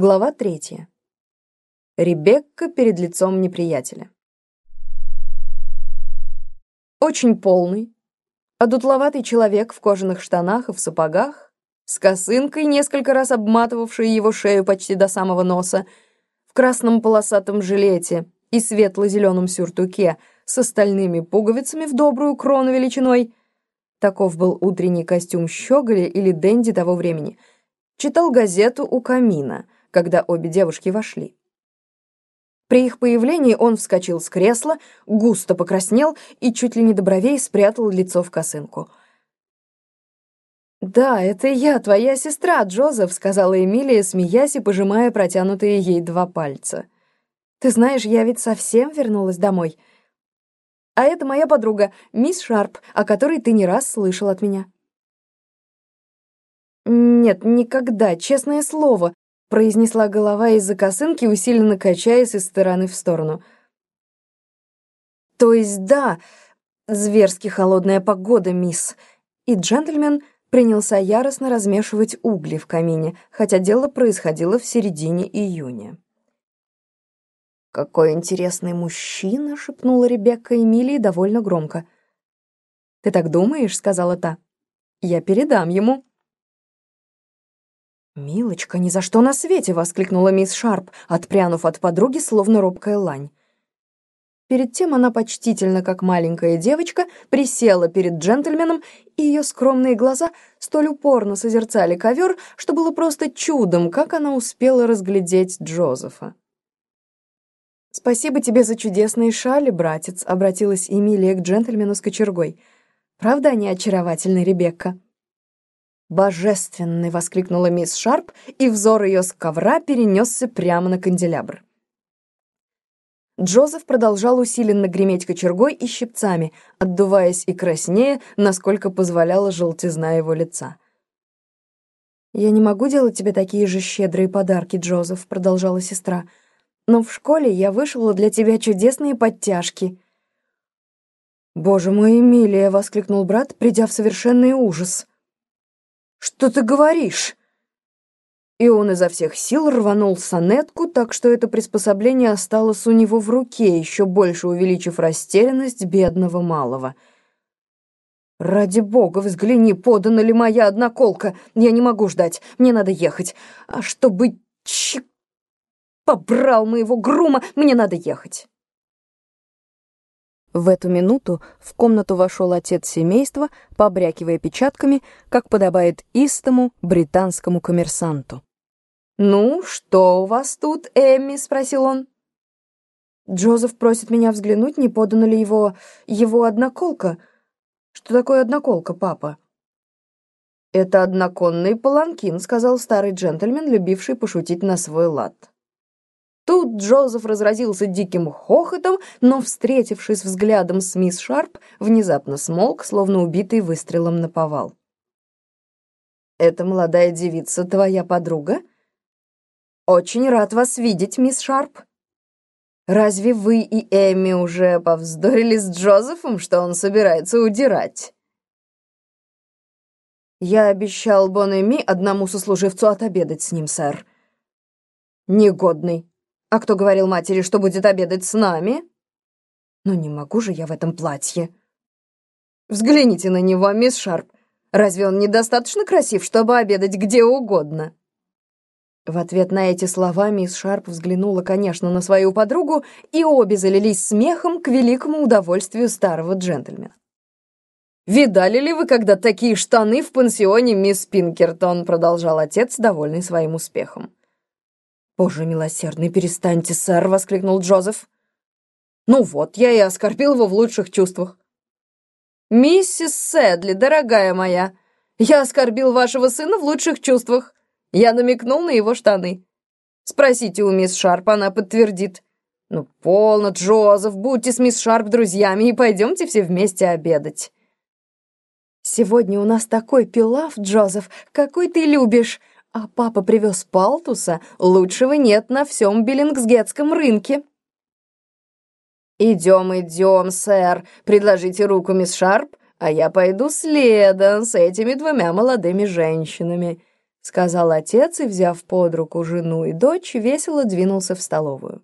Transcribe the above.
Глава третья. Ребекка перед лицом неприятеля. Очень полный, одутловатый человек в кожаных штанах и в сапогах, с косынкой, несколько раз обматывавшей его шею почти до самого носа, в красном полосатом жилете и светло-зеленом сюртуке с остальными пуговицами в добрую крону величиной. Таков был утренний костюм щеголя или денди того времени. Читал газету у камина — когда обе девушки вошли. При их появлении он вскочил с кресла, густо покраснел и чуть ли не до бровей спрятал лицо в косынку. «Да, это я, твоя сестра, Джозеф», — сказала Эмилия, смеясь и пожимая протянутые ей два пальца. «Ты знаешь, я ведь совсем вернулась домой. А это моя подруга, мисс Шарп, о которой ты не раз слышал от меня». «Нет, никогда, честное слово», произнесла голова из-за косынки, усиленно качаясь из стороны в сторону. «То есть да, зверски холодная погода, мисс». И джентльмен принялся яростно размешивать угли в камине, хотя дело происходило в середине июня. «Какой интересный мужчина!» — шепнула Ребекка Эмилии довольно громко. «Ты так думаешь?» — сказала та. «Я передам ему». «Милочка, ни за что на свете!» — воскликнула мисс Шарп, отпрянув от подруги, словно робкая лань. Перед тем она почтительно, как маленькая девочка, присела перед джентльменом, и ее скромные глаза столь упорно созерцали ковер, что было просто чудом, как она успела разглядеть Джозефа. «Спасибо тебе за чудесные шали, братец», — обратилась Эмилия к джентльмену с кочергой. «Правда они очаровательны, Ребекка?» «Божественный!» — воскликнула мисс Шарп, и взор ее с ковра перенесся прямо на канделябр. Джозеф продолжал усиленно греметь кочергой и щипцами, отдуваясь и краснея, насколько позволяла желтизна его лица. «Я не могу делать тебе такие же щедрые подарки, Джозеф», — продолжала сестра. «Но в школе я вышила для тебя чудесные подтяжки». «Боже мой, Эмилия!» — воскликнул брат, придя в совершенный ужас. Что ты говоришь?» И он изо всех сил рванул сонетку, так что это приспособление осталось у него в руке, еще больше увеличив растерянность бедного малого. «Ради бога, взгляни, подана ли моя одноколка. Я не могу ждать, мне надо ехать. А чтобы чик побрал моего грума, мне надо ехать». В эту минуту в комнату вошел отец семейства, побрякивая печатками, как подобает истому британскому коммерсанту. «Ну, что у вас тут, Эмми?» — спросил он. «Джозеф просит меня взглянуть, не подана ли его... его одноколка. Что такое одноколка, папа?» «Это одноконный паланкин», — сказал старый джентльмен, любивший пошутить на свой лад. Тут Джозеф разразился диким хохотом, но, встретившись взглядом с мисс Шарп, внезапно смолк, словно убитый выстрелом на повал. «Эта молодая девица твоя подруга?» «Очень рад вас видеть, мисс Шарп. Разве вы и Эми уже повздорили с Джозефом, что он собирается удирать?» «Я обещал Бон-Эми одному сослуживцу отобедать с ним, сэр». «Негодный. А кто говорил матери, что будет обедать с нами? Ну не могу же я в этом платье. Взгляните на него, мисс Шарп. Разве он недостаточно красив, чтобы обедать где угодно? В ответ на эти слова мисс Шарп взглянула, конечно, на свою подругу, и обе залились смехом к великому удовольствию старого джентльмена. «Видали ли вы когда такие штаны в пансионе, мисс Пинкертон?» продолжал отец, довольный своим успехом. «Боже милосердный, перестаньте, сэр!» — воскликнул Джозеф. «Ну вот, я и оскорбил его в лучших чувствах». «Миссис Сэдли, дорогая моя, я оскорбил вашего сына в лучших чувствах. Я намекнул на его штаны. Спросите у мисс Шарп, она подтвердит. Ну, полно, Джозеф, будьте с мисс Шарп друзьями и пойдемте все вместе обедать». «Сегодня у нас такой пилав, Джозеф, какой ты любишь!» А папа привез палтуса, лучшего нет на всем Беллингсгетском рынке. «Идем, идем, сэр, предложите руку, мисс Шарп, а я пойду следом с этими двумя молодыми женщинами. сказал отец и, взяв под руку жену и дочь, весело двинулся в столовую.